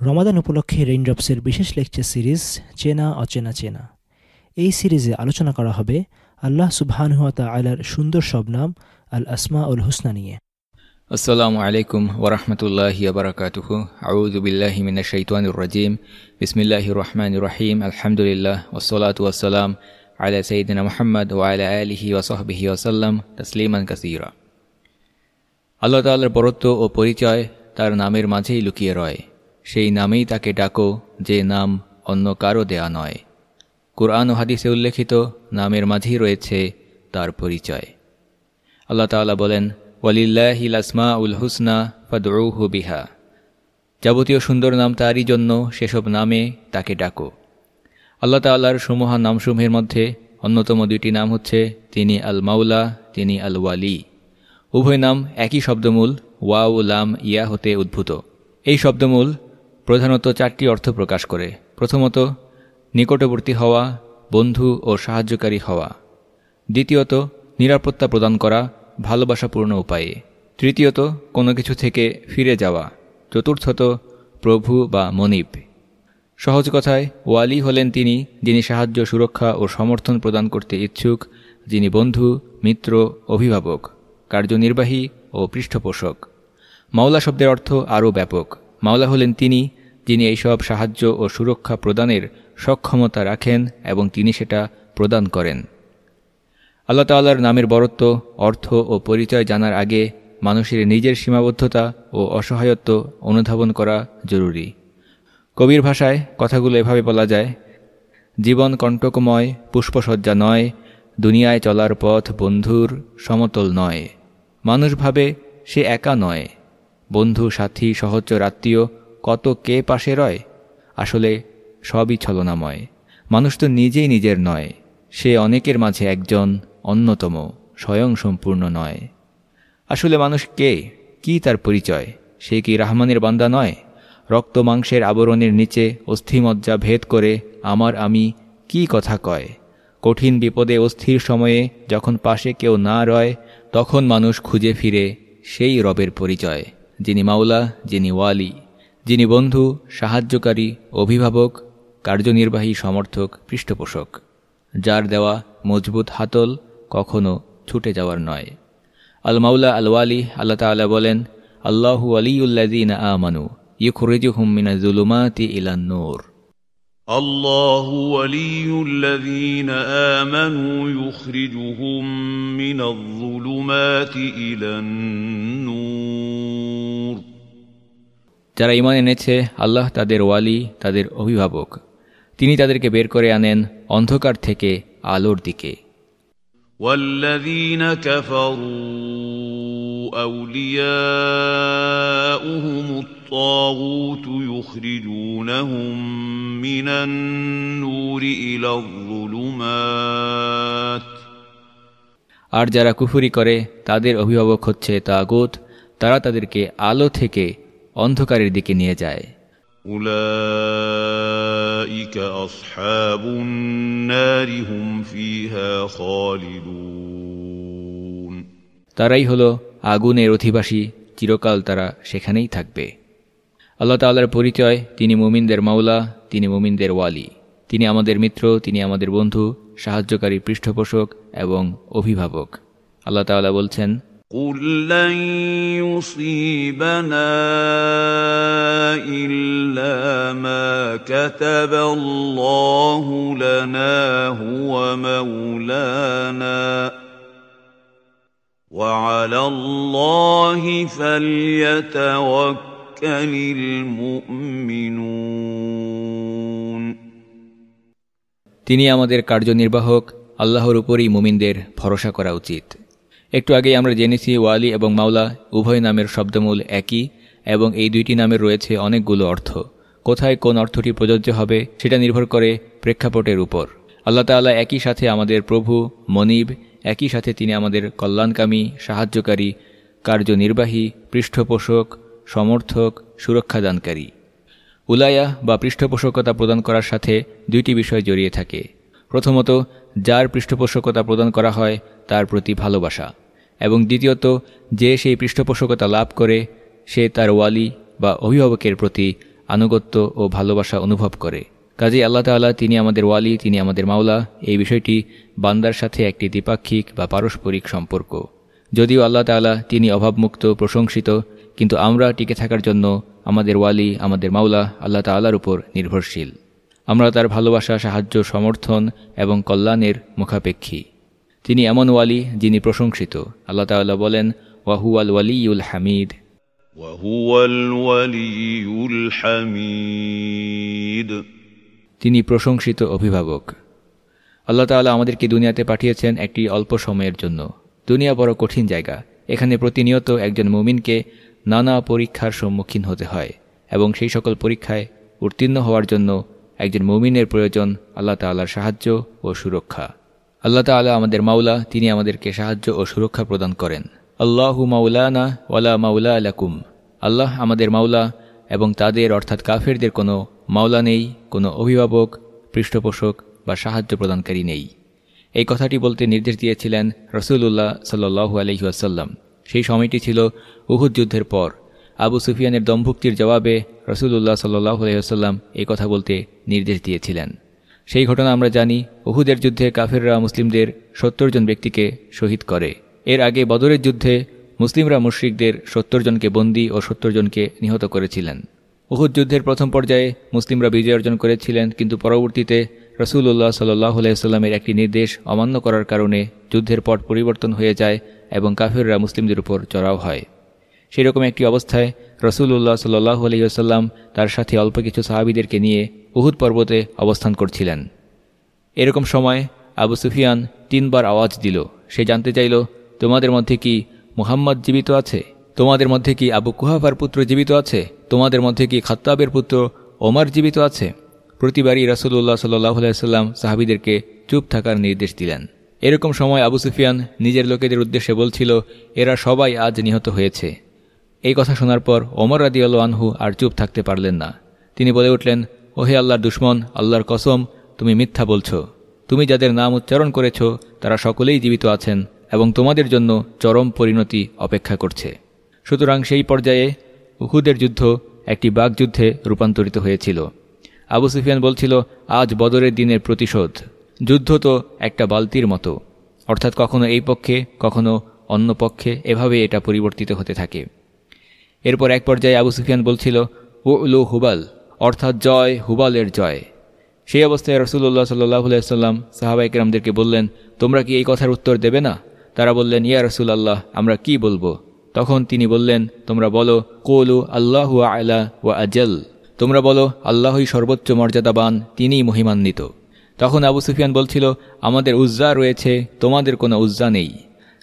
রমাদান উপলক্ষে রেইনড্রপসের বিশেষ lecture series চেনা, অচেনা, চেনা। এই সিরিজে আলোচনা করা হবে আল্লাহ সুবহানহাতা আলার সুন্দর সব নাম আল আসমা উল হুসনা নিয়ে। আসসালামু আলাইকুম ওরহমতুল্লাহি আবরকাতুহ আউজুবিল্লাহি মিনা শৈতানুর রাজিম। বিসমিল্লাহি রহমান রহিম। আলহামদুলিল্লাহ ওসলাত ওয়াসালাম আলা সঈদিনা মোহাম্মদ ওয়ালা আলিহি ওসহবিহি ওসাল্লাম তসলিমান আল্লাহ তাল্লার বরত্ব ও পরিচয় তার নামের মাঝেই লুকিয়ে রয়। সেই নামেই তাকে ডাকো, যে নাম অন্য কারও দেয়া নয়। কোরআন ও হাদিসে উল্লেখিত নামের মাঝেই রয়েছে তার পরিচয়। আল্লাহ তাআলা বলেন ওয়ালিল্লাহিল আসমা উল হুসনা ফাদরৌহু বিহা। যাবতীয় সুন্দর নাম তারই জন্য সেসব নামে তাকে ডাকো। আল্লাহ তাল্লাহর সমূহা নামসমূহের মধ্যে অন্যতম দুইটি নাম হচ্ছে, তিনি আল মাউলা তিনি আল ওয়ালি। উভয় নাম একই শব্দমূল ওয়া ও লাম, ইয়া হতে উদ্ভূত। এই শব্দমূল প্রধানত চারটি অর্থ প্রকাশ করে। প্রথমত, নিকটবর্তী হওয়া, বন্ধু ও সাহায্যকারী হওয়া। দ্বিতীয়ত, নিরাপত্তা প্রদান করা, ভালোবাসাপূর্ণ উপায়ে। তৃতীয়ত, কোনো কিছু থেকে ফিরে যাওয়া। চতুর্থত, প্রভু বা মনিব। সহজ কথায়, ওয়ালি হলেন তিনি যিনি সাহায্য, সুরক্ষা ও সমর্থন প্রদান করতে ইচ্ছুক, যিনি বন্ধু, মিত্র, অভিভাবক, কার্যনির্বাহী ও পৃষ্ঠপোষক। মাওলা শব্দের অর্থ আরও ব্যাপক। মাওলা হলেন তিনি, যিনি এইসব সাহায্য ও সুরক্ষা প্রদানের সক্ষমতা রাখেন এবং তিনি সেটা প্রদান করেন। আল্লাহ তাল্লার নামের বরত্ব, অর্থ ও পরিচয় জানার আগে মানুষের নিজের সীমাবদ্ধতা ও অসহায়ত্ব অনুধাবন করা জরুরি। কবির ভাষায় কথাগুলো এভাবে বলা যায়, জীবন কণ্টকময়, পুষ্পসজ্জা নয়, দুনিয়ায় চলার পথ বন্ধুর সমতল নয়। মানুষ ভাবে সে একা নয়। বন্ধু, সাথী সহচর আত্মীয়, কত কে পাশে রয়? আসলে সবই ছলনাময়। মানুষ তো নিজেই নিজের নয়, সে অনেকের মাঝে একজন অন্যতম, স্বয়ং সম্পূর্ণ নয়। আসলে মানুষ কে? কি তার পরিচয়? সে কি রাহমানের বান্দা নয়? রক্ত মাংসের আবরণের নিচে অস্থিমজ্জা ভেদ করে আমার আমি কি কথা কয়? কঠিন বিপদে অস্থির সময়ে যখন পাশে কেউ না রয়, তখন মানুষ খুঁজে ফিরে সেই রবের পরিচয়। যিনি মাওলা, যিনি ওয়ালি, যিনি বন্ধু, সাহায্যকারী, অভিভাবক, কার্যনির্বাহী সমর্থক, পৃষ্ঠপোষক, যার দেওয়া মজবুত হাতল কখনো ছুটে যাওয়ার নয়। আল মাউলা আল ওয়ালি আল্লাহ তালা বলেন, আল্লাহু আলিউল্লাদিন আমানু, ইউখরিজুহুম মিনা জুলুমাতি ইলান নূর الله ولي الذين آمنوا يخرجهم من الظلمات إلى النور যারা ইমান এনেছে আল্লাহ তাদের ওয়ালি তাদের অভিভাবক তিনি তাদেরকে বের করে আনেন অন্ধকার থেকে আলোর দিকে والذين كفروا أولياؤهم الطاغوت يخرجونهم من النور إلى الظلمات আর যারা কুফুরি করে তাদের অভিভাবক হচ্ছে তাগুত তারা তাদেরকে আলো থেকে অন্ধকারের দিকে নিয়ে যায় أولئك أصحاب النار هم فيها خالدون তারাই হলো আগুনের অধিবাসী চিরকাল তারা সেখানেই থাকবে আল্লাহ তাল্লার পরিচয় তিনি মুমিনদের মাওলা তিনি মুমিনদের ওয়ালি তিনি আমাদের মিত্র তিনি আমাদের বন্ধু সাহায্যকারী পৃষ্ঠপোষক এবং অভিভাবক আল্লাহ তাআলা বলছেন قل لن يصيبنا إلا ما كتب الله لنا هو مولانا وعلى الله فليتوكل المؤمنون তিনি আমাদের কার্যনির্বাহক আল্লাহর উপরই মুমিনদের ভরসা করা উচিত একটু আগেই আমরা জেনেছি ওয়ালি এবং মাওলা উভয় নামের শব্দমূল একই এবং এই দুইটি নামের রয়েছে অনেকগুলো অর্থ কোথায় কোন অর্থটি প্রযোজ্য হবে সেটা নির্ভর করে প্রেক্ষাপটের উপর আল্লাহ তাআলা একই সাথে আমাদের প্রভু মনিব একই সাথে তিনি আমাদের কল্যাণকামী, সাহায্যকারী, কার্যনির্বাহী, পৃষ্ঠপোষক, সমর্থক, সুরক্ষাদানকারী। উলায়া বা পৃষ্ঠপোষকতা প্রদান করার সাথে দুইটি বিষয় জড়িয়ে থাকে। প্রথমত, যার পৃষ্ঠপোষকতা প্রদান করা হয় তার প্রতি ভালোবাসা। এবং দ্বিতীয়ত, যে সেই পৃষ্ঠপোষকতা লাভ করে, সে তার ওয়ালি বা অভিভাবকের প্রতি আনুগত্য ও ভালোবাসা অনুভব করে। কাজে আল্লাহ তাল্লাহ তিনি আমাদের ওয়ালি তিনি আমাদের মাওলা এই বিষয়টি বান্দার সাথে একটি দ্বিপাক্ষিক বা পারস্পরিক সম্পর্ক যদিও আল্লাহ তাল্লাহ তিনি অভাবমুক্ত প্রশংসিত কিন্তু আমরা টিকে থাকার জন্য আমাদের ওয়ালি আমাদের মাওলা আল্লাহ তাল্লাহর উপর নির্ভরশীল আমরা তার ভালোবাসা সাহায্য সমর্থন এবং কল্যাণের মুখাপেক্ষী তিনি এমন ওয়ালি যিনি প্রশংসিত আল্লাহ তাল্লাহ বলেন ওয়াহু আল ওয়ালিউল হামিদ وهو الولي الحميد তিনি প্রশংসিত অভিভাবক। আল্লাহ তাআলা আমাদেরকে দুনিয়াতে পাঠিয়েছেন একটি অল্প সময়ের জন্য। দুনিয়া বড় কঠিন জায়গা। এখানে প্রতিনিয়ত একজন মুমিনকে নানা পরীক্ষার সম্মুখীন হতে হয় এবং সেই সকল পরীক্ষায় উত্তীর্ণ হওয়ার জন্য একজন মুমিনের প্রয়োজন আল্লাহ তাল্লাহর সাহায্য ও সুরক্ষা। আল্লাহ তাআলা আমাদের মাওলা, তিনি আমাদেরকে সাহায্য ও সুরক্ষা প্রদান করেন। আল্লাহু মাউলানা ওয়ালা মাউলা আলাকুম আল্লাহ আমাদের মাওলা এবং তাদের, অর্থাৎ কাফেরদের কোনো মাওলা নেই কোনো অভিভাবক, পৃষ্ঠপোষক বা সাহায্য প্রদানকারী নেই। এই কথাটি বলতে নির্দেশ দিয়েছিলেন রসুল্লাহ সাল্লু আলহিহাসাল্লাম সেই সময়টি ছিল উহুদ যুদ্ধের পর। আবু সুফিয়ানের দম্ভুক্তির জবাবে রসুল্লাহ সাল্লাহ আলহিহাসাল্লাম এই কথা বলতে নির্দেশ দিয়েছিলেন। সেই ঘটনা আমরা জানি, উহুদের যুদ্ধে কাফেররা মুসলিমদের সত্তর জন ব্যক্তিকে শহীদ করে। এর আগে বদরের যুদ্ধে মুসলিমরা মুশ্রিকদের সত্তর জনকে বন্দী ও সত্তর জনকে নিহত করেছিলেন। উহুদ যুদ্ধের প্রথম পর্যায়ে মুসলিমরা বিজয় অর্জন করেছিলেন, কিন্তু পরবর্তীতে রসুল্লাহ সাল্লাহ আলাইস্লামের একটি নির্দেশ অমান্য করার কারণে যুদ্ধের পট পরিবর্তন হয়ে যায় এবং কাফিররা মুসলিমদের উপর চড়াও হয়। সেরকম একটি অবস্থায় রসুল্লাহ সাল্লাহ আলহিহাসাল্লাম তার সাথে অল্প কিছু সাহাবিদেরকে নিয়ে উহুদ পর্বতে অবস্থান করছিলেন। এরকম সময় আবু সুফিয়ান তিনবার আওয়াজ দিল। সে জানতে চাইল, তোমাদের মধ্যে কি মুহাম্মদ জীবিত আছে? তোমাদের মধ্যে কি আবু কুহাফার পুত্র জীবিত আছে? তোমাদের মধ্যে কি খাত্তাবের পুত্র ওমার জীবিত আছে? প্রতিবারই রাসুল্লাহ সাল্লাহ সাল্লাম সাহাবিদেরকে চুপ থাকার নির্দেশ দিলেন। এরকম সময় আবু সুফিয়ান নিজের লোকেদের উদ্দেশ্যে বলছিল, এরা সবাই আজ নিহত হয়েছে। এই কথা শোনার পর ওমর রাদিয়াল আনহু আর চুপ থাকতে পারলেন না। তিনি বলে উঠলেন, ওহে আল্লাহর দুশ্মন, আল্লাহর কসম, তুমি মিথ্যা বলছ। তুমি যাদের নাম উচ্চারণ করেছ, তারা সকলেই জীবিত আছেন এবং তোমাদের জন্য চরম পরিণতি অপেক্ষা করছে। সুতরাং সেই পর্যায়ে উহুদের যুদ্ধ একটি বাগযুদ্ধে রূপান্তরিত হয়েছিল। আবু সুফিয়ান বলছিল, আজ বদরের দিনের প্রতিশোধ। যুদ্ধ তো একটা বালতির মতো। অর্থাৎ কখনো এই পক্ষে, কখনো অন্য পক্ষে এভাবে এটা পরিবর্তিত হতে থাকে। এরপর এক পর্যায়ে আবু সুফিয়ান বলছিল ও উলু হুবাল, অর্থাৎ জয় হুবালের জয়। সেই অবস্থায় রসুল্লাহ সাল্লাহ সাল্লাম সাহাবাইকেরামদেরকে বললেন, তোমরা কি এই কথার উত্তর দেবে না? তারা বললেন, ইয়া রসুল আল্লাহ আমরা কি বলব? তখন তিনি বললেন, তোমরা বলো, কোলু আল্লাহ আলা ও আজল। তোমরা বলো, আল্লাহই সর্বোচ্চ মর্যাদাবান, তিনিই মহিমান্বিত। তখন আবু সুফিয়ান বলছিল, আমাদের উজ্জা রয়েছে, তোমাদের কোনো উজ্জা নেই।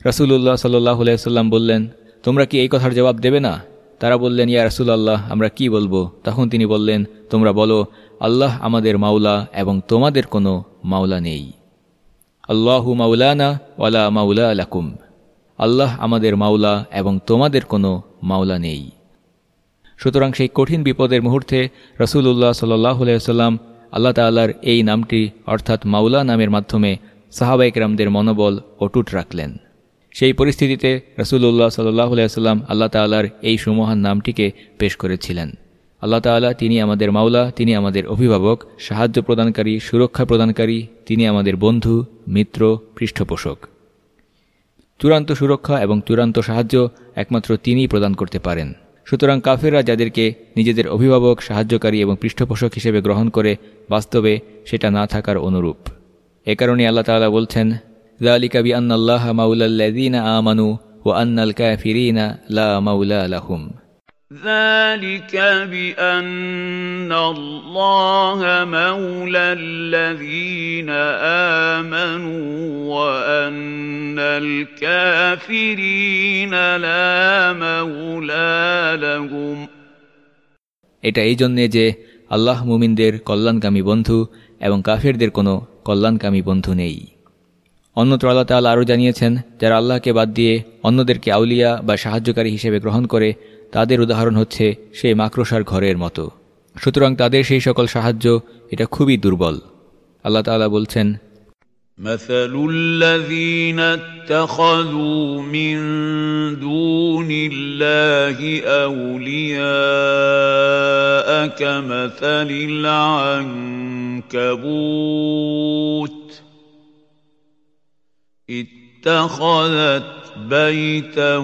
রসুল্লাহ সাল্লাহ সাল্লাম বললেন, তোমরা কি এই কথার জবাব দেবে না? তারা বললেন, ইয়া রসুল্লাহ আমরা কি বলব? তখন তিনি বললেন, তোমরা বলো, আল্লাহ আমাদের মাওলা এবং তোমাদের কোনো মাওলা নেই। আল্লাহু মাউলানা ওয়ালা মাউলা আলাকুম আল্লাহ আমাদের মাওলা এবং তোমাদের কোনো মাওলা নেই। সুতরাং সেই কঠিন বিপদের মুহূর্তে রসুল্লাহ সাল্লাহ সাল্লাম আল্লাহ তাল্লাহর এই নামটি, অর্থাৎ মাওলা নামের মাধ্যমে সাহাবাইকরামদের মনোবল অটুট রাখলেন। সেই পরিস্থিতিতে রসুল্লাহ সাল্লাহ সাল্লাম আল্লাহ তাল্লাহর এই সুমহান নামটিকে পেশ করেছিলেন। আল্লাহ তাল্লাহ তিনি আমাদের মাওলা, তিনি আমাদের অভিভাবক, সাহায্য প্রদানকারী, সুরক্ষা প্রদানকারী, তিনি আমাদের বন্ধু, মিত্র, পৃষ্ঠপোষক। চূড়ান্ত সুরক্ষা এবং চূড়ান্ত সাহায্য একমাত্র তিনিই প্রদান করতে পারেন। সুতরাং কাফেররা যাদেরকে নিজেদের অভিভাবক, সাহায্যকারী এবং পৃষ্ঠপোষক হিসেবে গ্রহণ করে, বাস্তবে সেটা না থাকার অনুরূপ। এ কারণে আল্লাহ তালা বলছেন লালিকাবি আন্নাল্লাহ মাউলাল্লাদিনা আমানু ও আন্নাল কাফিরিনা লা মাউলা আলাহুম ذلك بأن الله مولى الذين آمنوا وأن الكافرين لا مولى لهم এটা এই জন্যে যে আল্লাহ মুমিনদের কল্যাণকামী বন্ধু এবং কাফেরদের কোনো কল্যাণকামী বন্ধু নেই অন্যত্র আল্লাহ তাল আরও জানিয়েছেন যারা আল্লাহকে বাদ দিয়ে অন্যদেরকে আউলিয়া বা সাহায্যকারী হিসেবে গ্রহণ করে তাদের উদাহরণ হচ্ছে সেই মাকড়সার ঘরের মতো সুতরাং তাদের সেই সকল সাহায্য এটা খুবই দুর্বল আল্লাহ তালা বলছেন مثل الذين اتخذوا من دون الله أولياء كمثل العنكبوت اتخذت بيتا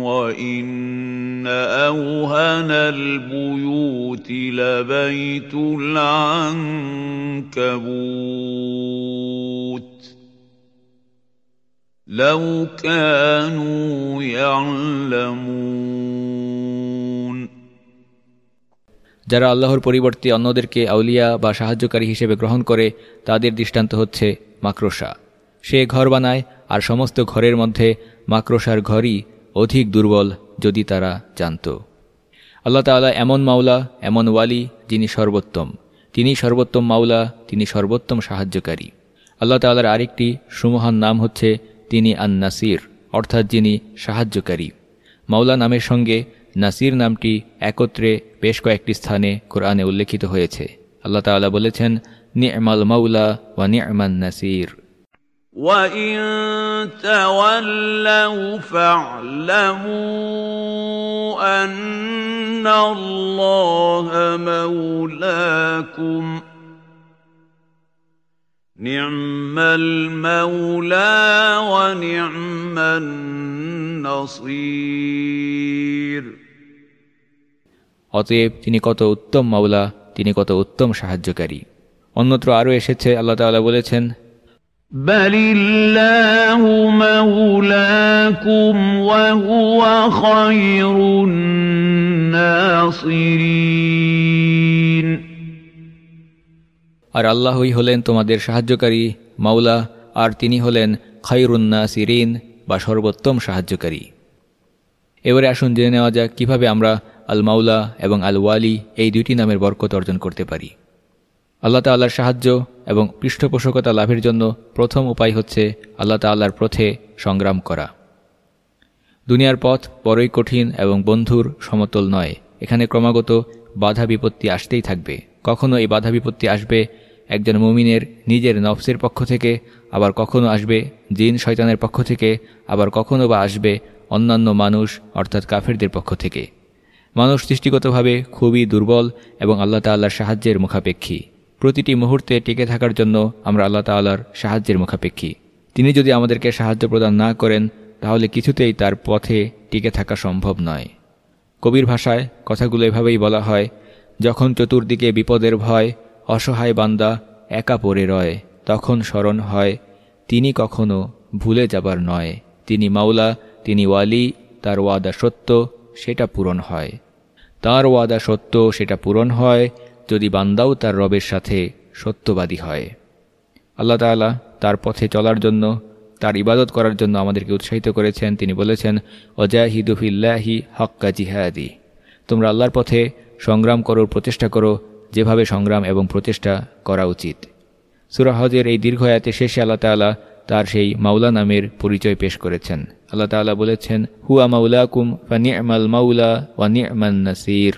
وإن أوهن البيوت لبيت العنكبوت لو كانوا يعلمون যারা আল্লাহর পরিবর্তে অন্যদেরকে আউলিয়া বা সাহায্যকারী হিসেবে গ্রহণ করে তাদের দৃষ্টান্ত হচ্ছে মাকড়সা সে ঘর বানায় আর সমস্ত ঘরের মধ্যে মাকড়সার ঘরই অধিক দুর্বল যদি তারা জানত। আল্লাহ তালা এমন মাওলা, এমন ওয়ালি যিনি সর্বোত্তম। তিনি সর্বোত্তম মাওলা, তিনি সর্বোত্তম সাহায্যকারী। আল্লাহ তালার আরেকটি সুমহান নাম হচ্ছে তিনি আন নাসির অর্থাৎ যিনি সাহায্যকারী। মাওলা নামের সঙ্গে নাসির নামটি একত্রে বেশ কয়েকটি স্থানে কোরআনে উল্লেখিত হয়েছে। আল্লাহ তালা বলেছেন নিয়মাল মাউলা ওয়া নিয়মান নাসির। وَإِن تَوَلَّوْا فَاعْلَمُوا أَنَّ اللَّهَ مَوْلَاكُمْ نِعْمَ الْمَوْلَى وَنِعْمَ النَّصِيرُ অতএব তিনি কত উত্তম মাওলা তিনি কত উত্তম সাহায্যকারী অন্যত্র আরও এসেছে আল্লাহ তাআলা বলেছেন بل الله مولاكم وهو خير الناصرين আর আল্লাহই হলেন তোমাদের সাহায্যকারী মাওলা আর তিনি হলেন খাইরুন্না সিরিন বা সর্বোত্তম সাহায্যকারী এবারে আসুন জেনে নেওয়া যাক কীভাবে আমরা আল মাওলা এবং আল ওয়ালি এই দুইটি নামের বরকত অর্জন করতে পারি আল্লাহ তাল্লাহর সাহায্য এবং পৃষ্ঠপোষকতা লাভের জন্য প্রথম উপায় হচ্ছে আল্লাহ তাল্লাহর পথে সংগ্রাম করা। দুনিয়ার পথ বড়ই কঠিন এবং বন্ধুর সমতল নয়। এখানে ক্রমাগত বাধা বিপত্তি আসতেই থাকবে। কখনো এই বাধা বিপত্তি আসবে একজন মুমিনের নিজের নফসের পক্ষ থেকে, আবার কখনো আসবে জিন শয়তানের পক্ষ থেকে, আবার কখনো বা আসবে অন্যান্য মানুষ, অর্থাৎ কাফেরদের পক্ষ থেকে। মানুষ সৃষ্টিগতভাবে খুবই দুর্বল এবং আল্লাহ তাল্লাহর সাহায্যের মুখাপেক্ষী। প্রতিটি মুহূর্তে টিকে থাকার জন্য আমরা আল্লাহ তাল্লাহর সাহায্যের মুখাপেক্ষী। তিনি যদি আমাদেরকে সাহায্য প্রদান না করেন, তাহলে কিছুতেই তার পথে টিকে থাকা সম্ভব নয়। কবির ভাষায় কথাগুলো এভাবেই বলা হয়, যখন চতুর্দিকে বিপদের ভয়, অসহায় বান্দা একা পড়ে রয়, তখন স্মরণ হয়, তিনি কখনো ভুলে যাবার নয়। তিনি মাওলা, তিনি ওয়ালি, তার ওয়াদা সত্য, সেটা পূরণ হয়। তার ওয়াদা সত্য, সেটা পূরণ হয় যদি বান্দাও তার রবের সাথে সত্যবাদী হয়। আল্লাহ তালা তার পথে চলার জন্য, তার ইবাদত করার জন্য আমাদেরকে উৎসাহিত করেছেন। তিনি বলেছেন অজাহিদুফিল্লাহি হক্কা জিহাদি। তোমরা আল্লাহর পথে সংগ্রাম করো, প্রচেষ্টা করো, যেভাবে সংগ্রাম এবং প্রচেষ্টা করা উচিত। সুরাহজের এই দীর্ঘ আয়াতে শেষে আল্লাহ তালা তার সেই মাওলা নামের পরিচয় পেশ করেছেন। আল্লাহ তালা বলেছেন, হুয়া মাউলাকুম ফানিয়ামাল মাউলা ওয়া নিয়ামান নাসির।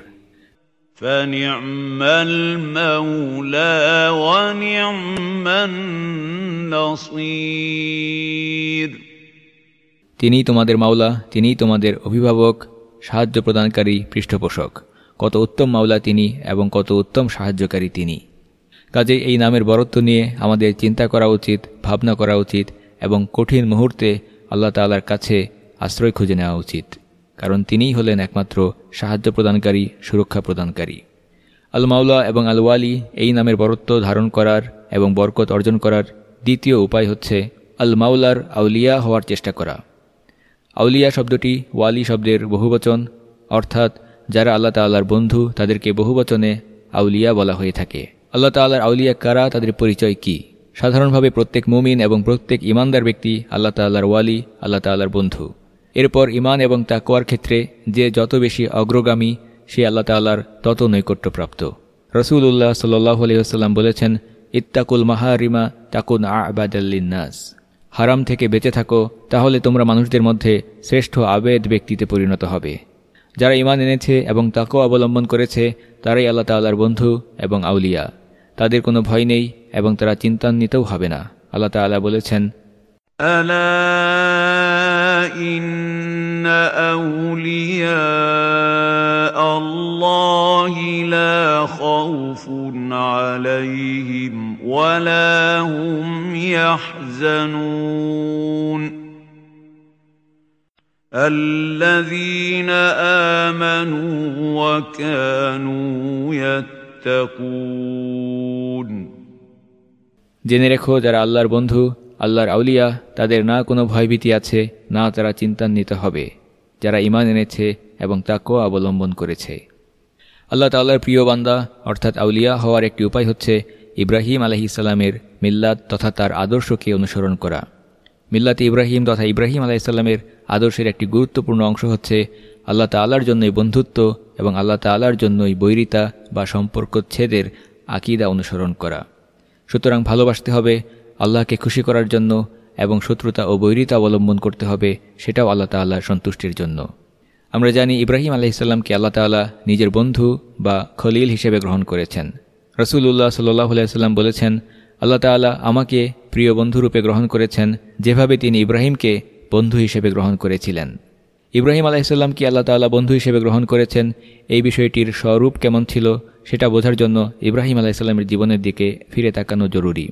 فنعم المولى ونعم النصير তিনিই তোমাদের মাওলা তিনিই তোমাদের অভিভাবক সাহায্য প্রদানকারী পৃষ্ঠপোষক কত উত্তম মাওলা তিনি এবং কত উত্তম সাহায্যকারী তিনি কাজেই এই নামের বরত্ব নিয়ে আমাদের চিন্তা করা উচিত ভাবনা করা উচিত এবং কঠিন মুহূর্তে আল্লাহ তাল্লার কাছে আশ্রয় খুঁজে নেওয়া উচিত কারণ তিনিই হলেন একমাত্র সাহায্য প্রদানকারী, সুরক্ষা প্রদানকারী। আল মাওলা এবং আল ওয়ালি এই নামের বরত্ব ধারণ করার এবং বরকত অর্জন করার দ্বিতীয় উপায় হচ্ছে আল মাওলার আউলিয়া হওয়ার চেষ্টা করা। আউলিয়া শব্দটি ওয়ালি শব্দের বহুবচন, অর্থাৎ যারা আল্লাহ তাল্লার বন্ধু, তাদেরকে বহুবচনে আউলিয়া বলা হয়ে থাকে। আল্লাহ তাল্লার আউলিয়া কারা, তাদের পরিচয় কি? সাধারণভাবে প্রত্যেক মুমিন এবং প্রত্যেক ইমানদার ব্যক্তি আল্লাহ তাল্লার ওয়ালি, আল্লাহ তাল্লার বন্ধু। এরপর ইমান এবং তাকোয়ার ক্ষেত্রে যে যত বেশি অগ্রগামী, সে আল্লাহ তাল্লার তত নৈকট্যপ্রাপ্ত। রসুল্লাহ সাল্লাহ আলহিহাস্লাম বলেছেন, ইত্তাকুল মাহারিমা তাকুন আবাদাল্লিনাস হারাম থেকে বেঁচে থাকো, তাহলে তোমরা মানুষদের মধ্যে শ্রেষ্ঠ আবেদ ব্যক্তিতে পরিণত হবে। যারা ইমান এনেছে এবং তাকেও অবলম্বন করেছে, তারাই আল্লাহ তাল্লার বন্ধু এবং আউলিয়া। তাদের কোনো ভয় নেই এবং তারা চিন্তান্বিতও হবে না। আল্লাহ তাআলা বলেছেন ألا إن أولياء الله لا خوف عليهم ولا هم يحزنون الذين آمنوا وكانوا يتقون জেনে রেখো যারা আল্লাহর বন্ধু আল্লাহর আউলিয়া তাদের না কোনো ভয়ভীতি আছে, না তারা চিন্তান্বিত হবে, যারা ইমান এনেছে এবং তাকেও অবলম্বন করেছে। আল্লাহ তাল্লাহর প্রিয় বান্দা, অর্থাৎ আউলিয়া হওয়ার একটি উপায় হচ্ছে ইব্রাহিম আলহিসাল্লামের মিল্লাত তথা তার আদর্শকে অনুসরণ করা। মিল্লাতে ইব্রাহিম তথা ইব্রাহিম আলাইসাল্লামের আদর্শের একটি গুরুত্বপূর্ণ অংশ হচ্ছে আল্লাহ তাল্লার জন্যই বন্ধুত্ব এবং আল্লাহ তাল্লার জন্যই বৈরিতা বা সম্পর্কচ্ছেদের আকিদা অনুসরণ করা। সুতরাং ভালোবাসতে হবে আল্লাহকে খুশি করার জন্য এবং শত্রুতা ও বৈরিতা অবলম্বন করতে হবে, সেটাও আল্লাহ সন্তুষ্টির জন্য। আমরা জানি ইব্রাহিম আলাইসাল্লামকে আল্লাহ তাল্লাহ নিজের বন্ধু বা খলিল হিসেবে গ্রহণ করেছেন। রসুল্লাহ সাল্লাহ আলাইসাল্লাম বলেছেন, আল্লাহ তাল্লাহ আমাকে প্রিয় বন্ধুরূপে গ্রহণ করেছেন, যেভাবে তিনি ইব্রাহিমকে বন্ধু হিসেবে গ্রহণ করেছিলেন। ইব্রাহিম আলাইসাল্লামকে আল্লাহ তাল্লাহ বন্ধু হিসেবে গ্রহণ করেছেন? এই বিষয়টির স্বরূপ কেমন ছিল, সেটা বোঝার জন্য ইব্রাহিম আলাইসাল্লামের জীবনের দিকে ফিরে তাকানো জরুরি।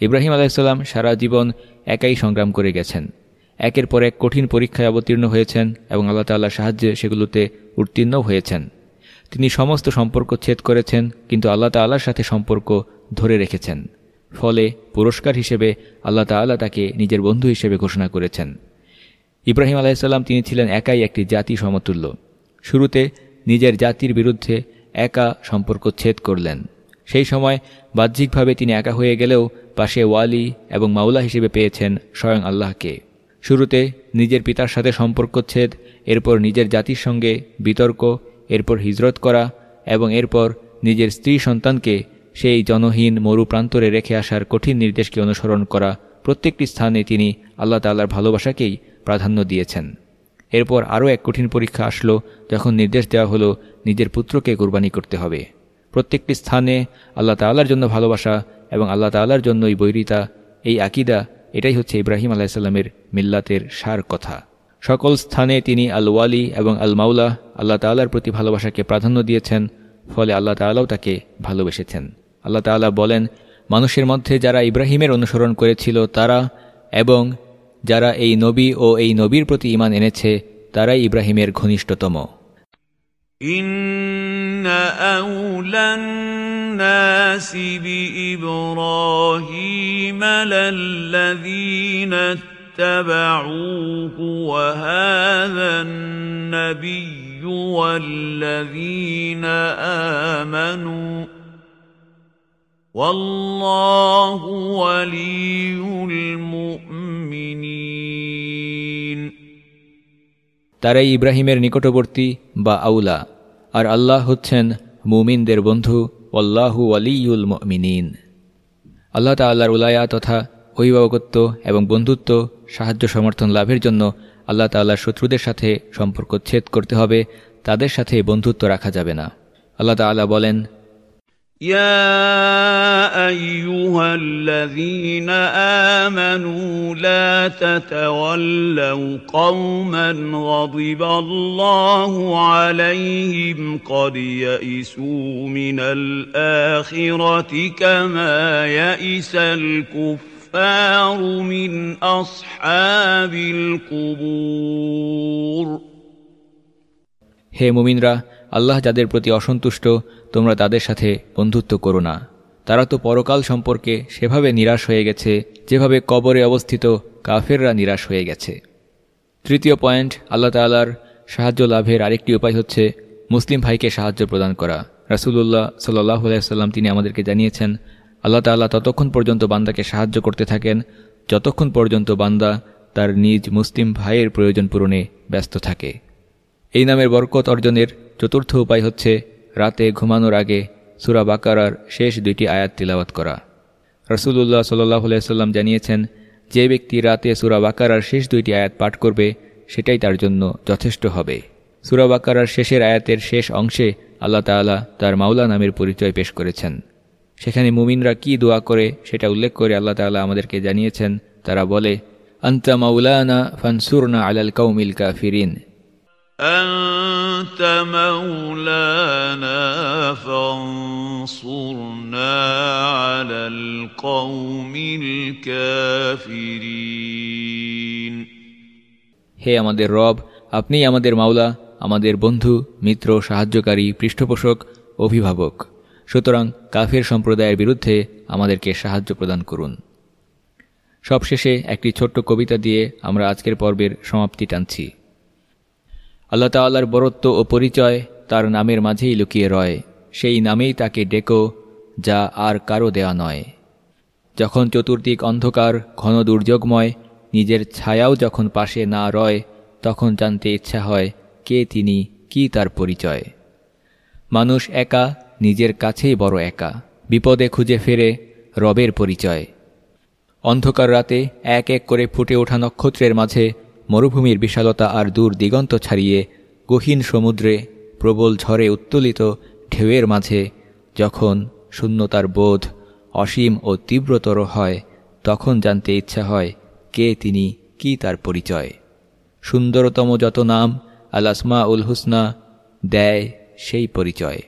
ইব্রাহিম আলাইসাল্লাম সারা জীবন একাই সংগ্রাম করে গেছেন। একের পর এক কঠিন পরীক্ষায় অবতীর্ণ হয়েছেন এবং আল্লাহ তাল্লাহ সাহায্যে সেগুলোতে উত্তীর্ণও হয়েছেন। তিনি সমস্ত সম্পর্ক ছেদ করেছেন, কিন্তু আল্লাহ তাল্লাহর সাথে সম্পর্ক ধরে রেখেছেন। ফলে পুরস্কার হিসেবে আল্লাহ তাল্লাহ তাকে নিজের বন্ধু হিসেবে ঘোষণা করেছেন। ইব্রাহিম আলাইসাল্লাম তিনি ছিলেন একাই একটি জাতি সমতুল্য। শুরুতে নিজের জাতির বিরুদ্ধে একা সম্পর্ক ছেদ করলেন। সেই সময় বাহ্যিকভাবে তিনি একা হয়ে গেলেও পাশে ওয়ালি এবং মাওলা হিসেবে পেয়েছেন স্বয়ং আল্লাহকে। শুরুতে নিজের পিতার সাথে সম্পর্কচ্ছেদ এরপর নিজের জাতির সঙ্গে বিতর্ক, এরপর হিজরত করা এবং এরপর নিজের স্ত্রী সন্তানকে সেই জনহীন মরু প্রান্তরে রেখে আসার কঠিন নির্দেশকে অনুসরণ করা প্রত্যেকটি স্থানে তিনি আল্লাহ তাল্লার ভালোবাসাকেই প্রাধান্য দিয়েছেন। এরপর আরও এক কঠিন পরীক্ষা আসলো যখন নির্দেশ দেওয়া হলো নিজের পুত্রকে কোরবানি করতে হবে। প্রত্যেকটি স্থানে আল্লাহ তাল্লার জন্য ভালোবাসা এবং আল্লাহ তাল্লার জন্যই বৈরিতা, এই আকিদা, এটাই হচ্ছে ইব্রাহিম আলাইসাল্লামের মিল্লাতের সার কথা। সকল স্থানে তিনি আল ওয়ালি এবং আল মাউলা আল্লাহ তাল্লার প্রতি ভালোবাসাকে প্রাধান্য দিয়েছেন, ফলে আল্লাহ তাল্লাও তাকে ভালোবেসেছেন। আল্লাহ তাল্লাহ বলেন, মানুষের মধ্যে যারা ইব্রাহিমের অনুসরণ করেছিল, তারা এবং যারা এই নবী ও এই নবীর প্রতি ইমান এনেছে, তারাই ইব্রাহিমের ঘনিষ্ঠতম। أولى الناس بإبراهيم للذين اتبعوه وهذا النبي والذين آمنوا والله ولي المؤمنين তারাই ইব্রাহিমের নিকটবর্তী বা আউলা আর আল্লাহ হচ্ছেন মুমিনদের বন্ধু অল্লাহু আলিউল মিনীন আল্লাহ তাল্লাহর উলায়া তথা অভিভাবকত্ব এবং বন্ধুত্ব, সাহায্য সমর্থন লাভের জন্য আল্লাহ তাল্লাহর শত্রুদের সাথে সম্পর্ক ছেদ করতে হবে, তাদের সাথে বন্ধুত্ব রাখা যাবে না। আল্লাহ তাল্লাহ বলেন يا ايها الذين امنوا لا تتولوا قوما غضب الله عليهم قد يئسوا من الاخره كما يئس الكفار من اصحاب القبور হে মুমিনরা আল্লাহ যাদের প্রতি অসন্তুষ্ট তোমরা তাদের সাথে বন্ধুত্ব করো না। তারা তো পরকাল সম্পর্কে সেভাবে নিরাশ হয়ে গেছে, যেভাবে কবরে অবস্থিত কাফেররা নিরাশ হয়ে গেছে। তৃতীয় পয়েন্ট, আল্লাহ তাল্লার সাহায্য লাভের আরেকটি উপায় হচ্ছে মুসলিম ভাইকে সাহায্য প্রদান করা। রাসুলুল্লাহ সাল্লাহ আলাইসাল্লাম তিনি আমাদেরকে জানিয়েছেন, আল্লাহ তাল্লাহ ততক্ষণ পর্যন্ত বান্দাকে সাহায্য করতে থাকেন, যতক্ষণ পর্যন্ত বান্দা তার নিজ মুসলিম ভাইয়ের প্রয়োজন পূরণে ব্যস্ত থাকে। এই নামের বরকত অর্জনের চতুর্থ উপায় হচ্ছে রাতে ঘুমানোর আগে সুরা বাকারার শেষ দুইটি আয়াত তিলাওয়াত করা। রসুল্লাহ সাল্লাহ সাল্লাম জানিয়েছেন, যে ব্যক্তি রাতে সুরা বাকারার শেষ দুইটি আয়াত পাঠ করবে, সেটাই তার জন্য যথেষ্ট হবে। সুরা বাকারার শেষের আয়াতের শেষ অংশে আল্লাহ তালা তার মাওলা নামের পরিচয় পেশ করেছেন। সেখানে মুমিনরা কি দোয়া করে সেটা উল্লেখ করে আল্লাহ তাআলা আমাদেরকে জানিয়েছেন। তারা বলে, আন্তা মাউলানা ফানসুরনা আলাল কৌমিল কাফিরিন। أنت مولانا فانصرنا على القوم الكافرين হে আমাদের রব আপনিই আমাদের মাওলা আমাদের বন্ধু মিত্র সাহায্যকারী পৃষ্ঠপোষক অভিভাবক সুতরাং কাফের সম্প্রদায়ের বিরুদ্ধে আমাদেরকে সাহায্য প্রদান করুন সবশেষে একটি ছোট্ট কবিতা দিয়ে আমরা আজকের পর্বের সমাপ্তি টানছি আল্লাহ তাল্লার বরত্ব ও পরিচয় তার নামের মাঝেই লুকিয়ে রয়। সেই নামেই তাকে ডেকো, যা আর কারও দেয়া নয়। যখন চতুর্দিক অন্ধকার, ঘন দুর্যোগময়, নিজের ছায়াও যখন পাশে না রয়, তখন জানতে ইচ্ছা হয়, কে তিনি, কি তার পরিচয়। মানুষ একা, নিজের কাছেই বড় একা। বিপদে খুঁজে ফেরে, রবের পরিচয়। অন্ধকার রাতে এক এক করে ফুটে ওঠা নক্ষত্রের মাঝে মরুভূমির বিশালতা আর দূর দিগন্ত ছাড়িয়ে গহীন সমুদ্রে প্রবল ঝড়ে উত্তোলিত ঢেউয়ের মাঝে যখন শূন্যতার বোধ অসীম ও তীব্রতর হয়, তখন জানতে ইচ্ছা হয়, কে তিনি, কি তার পরিচয়। সুন্দরতম যত নাম, আল আসমা উল হুসনা, দেয় সেই পরিচয়।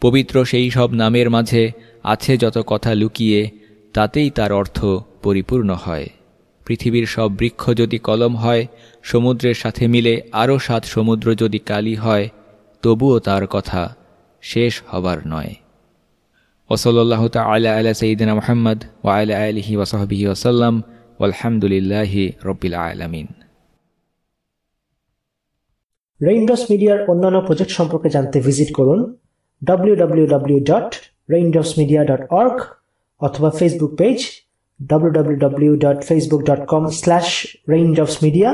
পবিত্র সেই সব নামের মাঝে আছে যত কথা লুকিয়ে, তাতেই তার অর্থ পরিপূর্ণ হয়। পৃথিবীর সব বৃক্ষ যদি কলম হয়, সমুদ্রের সাথে মিলে আরও সাত সমুদ্র যদি কালি হয়, তবুও তার কথা শেষ হবার নয়। ওসল্লাহ তালা আলা সঈদিনা মোহাম্মদ ওয়াইলা আলহি ওসহবিহি ওসাল্লাম আলহামদুলিল্লাহি রবিল আলমিন। রেইনডস মিডিয়ার অন্যান্য প্রজেক্ট সম্পর্কে জানতে ভিজিট করুন W W W dot raindrops media dot www.raindropsmedia.org অথবা Facebook page www.facebook.com/raindropsmedia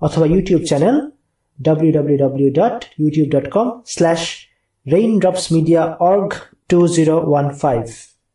অথবা ইউটিউব চ্যানেল www.youtube.com/raindropsmediaorg2015